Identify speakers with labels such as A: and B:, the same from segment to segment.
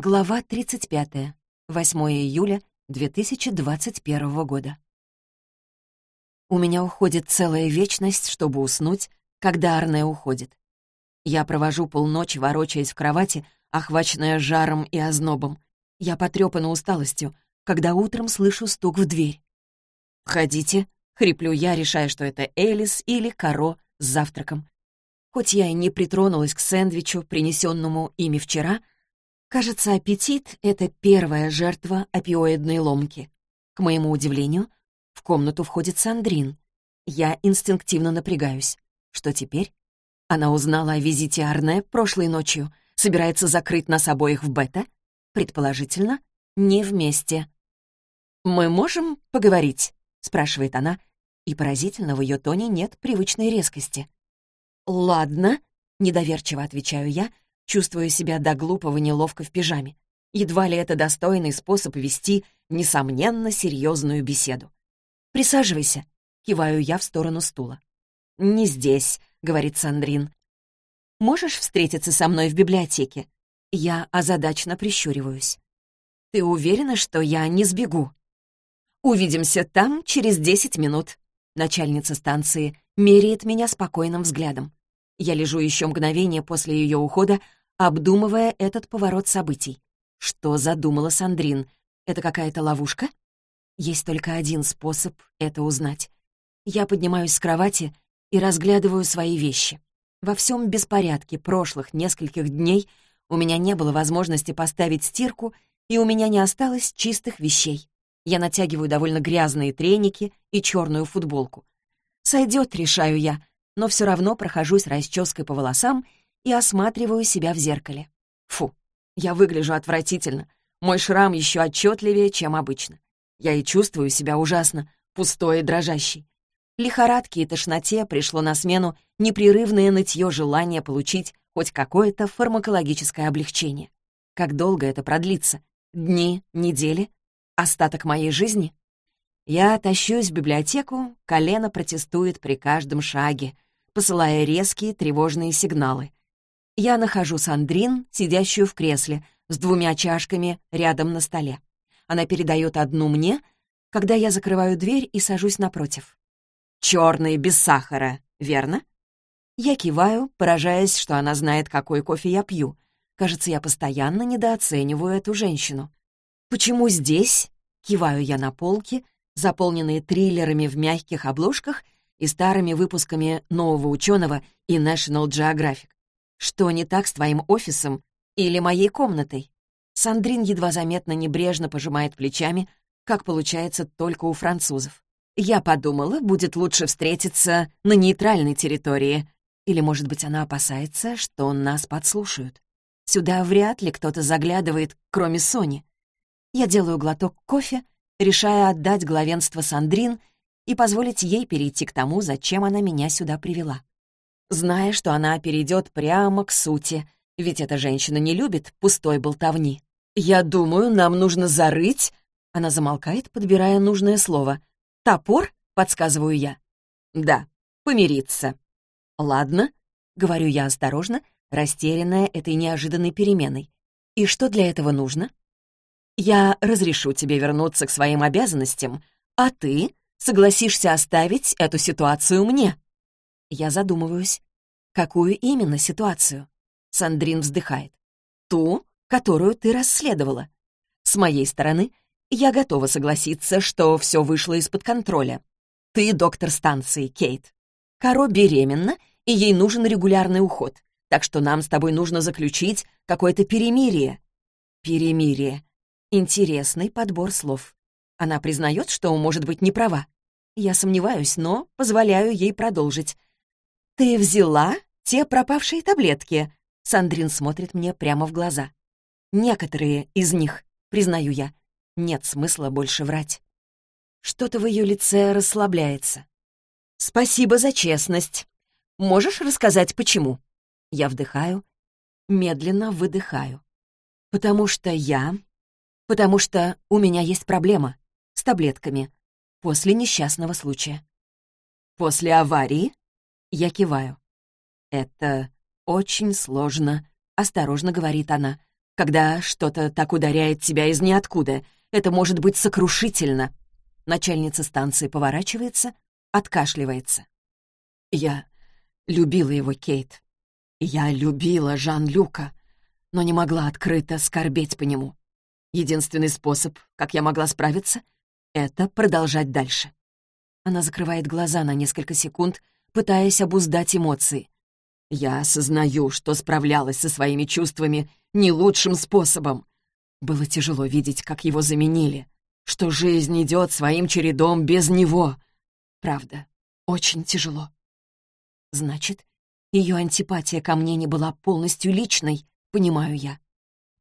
A: Глава 35. 8 июля 2021 года. У меня уходит целая вечность, чтобы уснуть, когда Арне уходит. Я провожу полночи, ворочаясь в кровати, охваченная жаром и ознобом. Я потрёпана усталостью, когда утром слышу стук в дверь. «Входите», — хриплю я, решая, что это Элис или Каро с завтраком. Хоть я и не притронулась к сэндвичу, принесенному ими вчера, кажется, аппетит — это первая жертва опиоидной ломки. К моему удивлению, в комнату входит Сандрин. Я инстинктивно напрягаюсь. Что теперь? Она узнала о визите Арне прошлой ночью, собирается закрыть нас обоих в бета? Предположительно, не вместе. «Мы можем поговорить?» — спрашивает она, и поразительно в ее тоне нет привычной резкости. «Ладно», — недоверчиво отвечаю я, чувствуя себя до глупого неловко в пижаме. Едва ли это достойный способ вести, несомненно, серьезную беседу. «Присаживайся», — киваю я в сторону стула. «Не здесь», — говорит Сандрин. «Можешь встретиться со мной в библиотеке?» Я озадачно прищуриваюсь. «Ты уверена, что я не сбегу?» «Увидимся там через десять минут». Начальница станции меряет меня спокойным взглядом. Я лежу еще мгновение после ее ухода, обдумывая этот поворот событий. Что задумала Сандрин? Это какая-то ловушка? Есть только один способ это узнать. Я поднимаюсь с кровати и разглядываю свои вещи. Во всем беспорядке прошлых нескольких дней у меня не было возможности поставить стирку, и у меня не осталось чистых вещей. Я натягиваю довольно грязные треники и черную футболку. Сойдет, решаю я, но все равно прохожусь расческой по волосам и осматриваю себя в зеркале. Фу, я выгляжу отвратительно. Мой шрам еще отчетливее, чем обычно. Я и чувствую себя ужасно, пустой и дрожащий. Лихорадке и тошноте пришло на смену непрерывное нытье желания получить хоть какое-то фармакологическое облегчение. Как долго это продлится? Дни, недели? Остаток моей жизни? Я тащусь в библиотеку, колено протестует при каждом шаге — посылая резкие тревожные сигналы. Я нахожу Сандрин, сидящую в кресле, с двумя чашками рядом на столе. Она передает одну мне, когда я закрываю дверь и сажусь напротив. «Черный, без сахара, верно?» Я киваю, поражаясь, что она знает, какой кофе я пью. Кажется, я постоянно недооцениваю эту женщину. «Почему здесь?» — киваю я на полке, заполненные триллерами в мягких обложках — и старыми выпусками «Нового ученого» и National Geographic. Что не так с твоим офисом или моей комнатой? Сандрин едва заметно небрежно пожимает плечами, как получается только у французов. Я подумала, будет лучше встретиться на нейтральной территории. Или, может быть, она опасается, что нас подслушают. Сюда вряд ли кто-то заглядывает, кроме Сони. Я делаю глоток кофе, решая отдать главенство Сандрин и позволить ей перейти к тому, зачем она меня сюда привела. Зная, что она перейдет прямо к сути, ведь эта женщина не любит пустой болтовни. «Я думаю, нам нужно зарыть...» Она замолкает, подбирая нужное слово. «Топор?» — подсказываю я. «Да, помириться». «Ладно», — говорю я осторожно, растерянная этой неожиданной переменой. «И что для этого нужно?» «Я разрешу тебе вернуться к своим обязанностям, а ты согласишься оставить эту ситуацию мне?» Я задумываюсь. «Какую именно ситуацию?» Сандрин вздыхает. «Ту, которую ты расследовала. С моей стороны, я готова согласиться, что все вышло из-под контроля. Ты доктор станции, Кейт. Каро беременна, и ей нужен регулярный уход, так что нам с тобой нужно заключить какое-то перемирие». «Перемирие. Интересный подбор слов. Она признает, что может быть не права. Я сомневаюсь, но позволяю ей продолжить. «Ты взяла те пропавшие таблетки?» Сандрин смотрит мне прямо в глаза. «Некоторые из них, признаю я. Нет смысла больше врать». Что-то в ее лице расслабляется. «Спасибо за честность. Можешь рассказать, почему?» Я вдыхаю, медленно выдыхаю. «Потому что я потому что у меня есть проблема с таблетками после несчастного случая. После аварии я киваю. Это очень сложно, осторожно говорит она. Когда что-то так ударяет тебя из ниоткуда, это может быть сокрушительно. Начальница станции поворачивается, откашливается. Я любила его, Кейт. Я любила Жан-Люка, но не могла открыто скорбеть по нему. Единственный способ, как я могла справиться, — это продолжать дальше. Она закрывает глаза на несколько секунд, пытаясь обуздать эмоции. Я осознаю, что справлялась со своими чувствами не лучшим способом. Было тяжело видеть, как его заменили, что жизнь идет своим чередом без него. Правда, очень тяжело. Значит, ее антипатия ко мне не была полностью личной, понимаю я.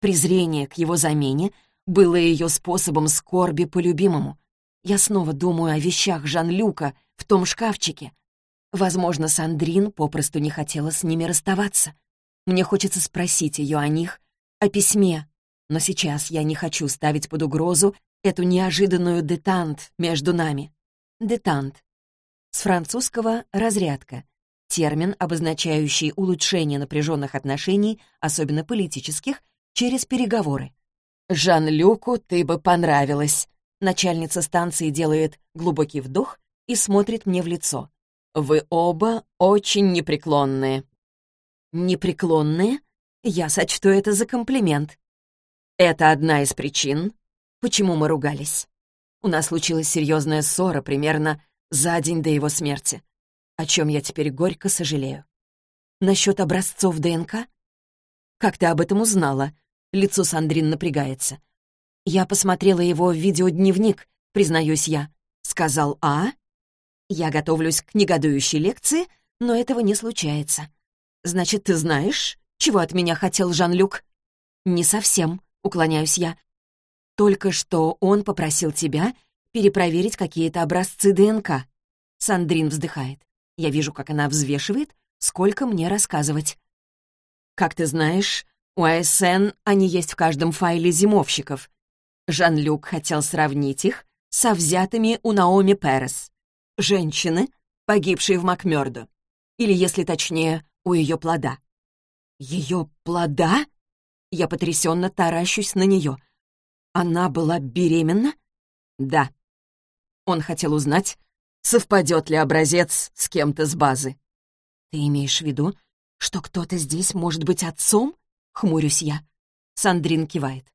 A: Презрение к его замене было ее способом скорби по любимому. Я снова думаю о вещах Жан-Люка в том шкафчике. Возможно, Сандрин попросту не хотела с ними расставаться. Мне хочется спросить ее о них, о письме, но сейчас я не хочу ставить под угрозу эту неожиданную детант между нами. Детант. С французского «разрядка». Термин, обозначающий улучшение напряженных отношений, особенно политических, через переговоры. «Жан-Люку ты бы понравилась», Начальница станции делает глубокий вдох и смотрит мне в лицо. «Вы оба очень непреклонные». «Непреклонные?» Я сочту это за комплимент. Это одна из причин, почему мы ругались. У нас случилась серьезная ссора примерно за день до его смерти, о чем я теперь горько сожалею. Насчет образцов ДНК? Как ты об этом узнала? Лицо Сандрин напрягается. «Я посмотрела его видеодневник, признаюсь я», — сказал А. «Я готовлюсь к негодующей лекции, но этого не случается. Значит, ты знаешь, чего от меня хотел Жан-Люк?» «Не совсем», — уклоняюсь я. «Только что он попросил тебя перепроверить какие-то образцы ДНК». Сандрин вздыхает. Я вижу, как она взвешивает, сколько мне рассказывать. «Как ты знаешь, у АСН они есть в каждом файле зимовщиков. Жан-Люк хотел сравнить их со взятыми у Наоми Перес, женщины, погибшей в Макмёрдо, или, если точнее, у ее плода. Ее плода? Я потрясенно таращусь на нее. Она была беременна? Да. Он хотел узнать, совпадет ли образец с кем-то с базы. Ты имеешь в виду, что кто-то здесь может быть отцом? Хмурюсь я. Сандрин кивает.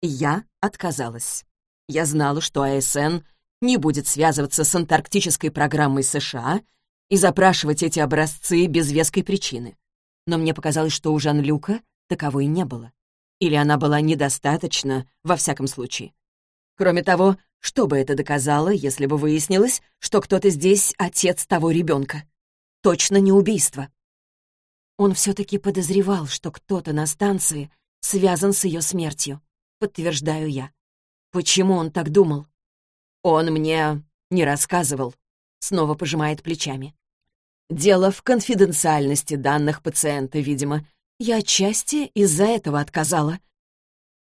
A: Я отказалась. Я знала, что АСН не будет связываться с антарктической программой США и запрашивать эти образцы без веской причины. Но мне показалось, что у Жан-Люка таковой не было. Или она была недостаточно, во всяком случае. Кроме того, что бы это доказало, если бы выяснилось, что кто-то здесь отец того ребенка? Точно не убийство. Он все-таки подозревал, что кто-то на станции связан с ее смертью подтверждаю я. Почему он так думал? Он мне не рассказывал. Снова пожимает плечами. Дело в конфиденциальности данных пациента, видимо. Я отчасти из-за этого отказала.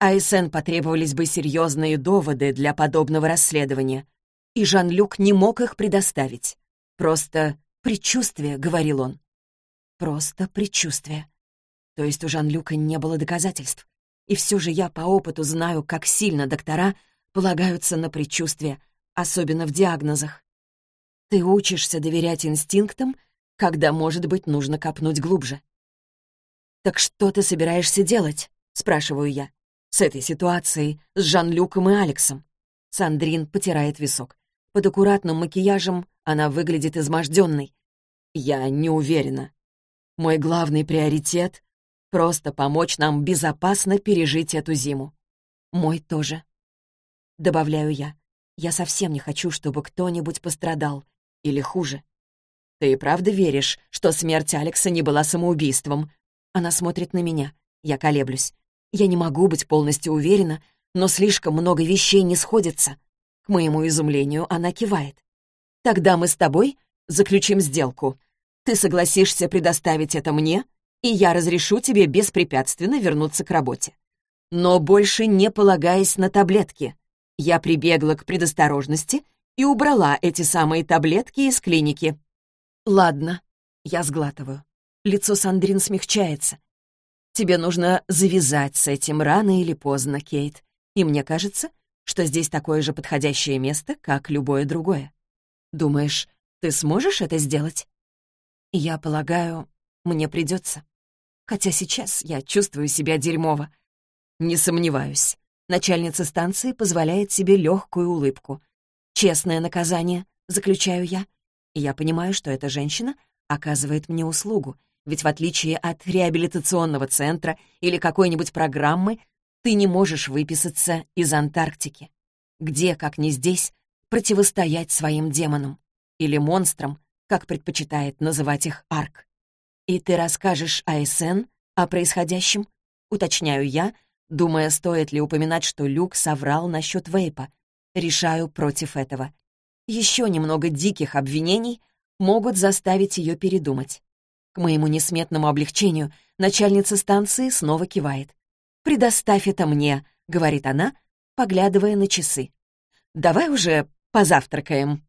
A: АСН потребовались бы серьезные доводы для подобного расследования, и Жан-Люк не мог их предоставить. Просто предчувствие, — говорил он. Просто предчувствие. То есть у Жан-Люка не было доказательств. И все же я по опыту знаю, как сильно доктора полагаются на предчувствия, особенно в диагнозах. Ты учишься доверять инстинктам, когда, может быть, нужно копнуть глубже. «Так что ты собираешься делать?» — спрашиваю я. «С этой ситуацией, с Жан-Люком и Алексом». Сандрин потирает висок. Под аккуратным макияжем она выглядит изможденной. Я не уверена. Мой главный приоритет Просто помочь нам безопасно пережить эту зиму. Мой тоже. Добавляю я. Я совсем не хочу, чтобы кто-нибудь пострадал. Или хуже. Ты и правда веришь, что смерть Алекса не была самоубийством? Она смотрит на меня. Я колеблюсь. Я не могу быть полностью уверена, но слишком много вещей не сходятся. К моему изумлению она кивает. Тогда мы с тобой заключим сделку. Ты согласишься предоставить это мне, и я разрешу тебе беспрепятственно вернуться к работе. Но больше не полагаясь на таблетки. Я прибегла к предосторожности и убрала эти самые таблетки из клиники. Ладно, я сглатываю. Лицо Сандрин смягчается. Тебе нужно завязать с этим рано или поздно, Кейт. И мне кажется, что здесь такое же подходящее место, как любое другое. Думаешь, ты сможешь это сделать? Я полагаю, мне придется. Хотя сейчас я чувствую себя дерьмово. Не сомневаюсь. Начальница станции позволяет себе легкую улыбку. Честное наказание, заключаю я. И я понимаю, что эта женщина оказывает мне услугу, ведь в отличие от реабилитационного центра или какой-нибудь программы, ты не можешь выписаться из Антарктики. Где, как не здесь, противостоять своим демонам? Или монстрам, как предпочитает называть их Арк. И ты расскажешь АСН о происходящем? Уточняю я, думая, стоит ли упоминать, что Люк соврал насчет вейпа. Решаю против этого. Еще немного диких обвинений могут заставить ее передумать. К моему несметному облегчению начальница станции снова кивает. «Предоставь это мне», — говорит она, поглядывая на часы. «Давай уже позавтракаем».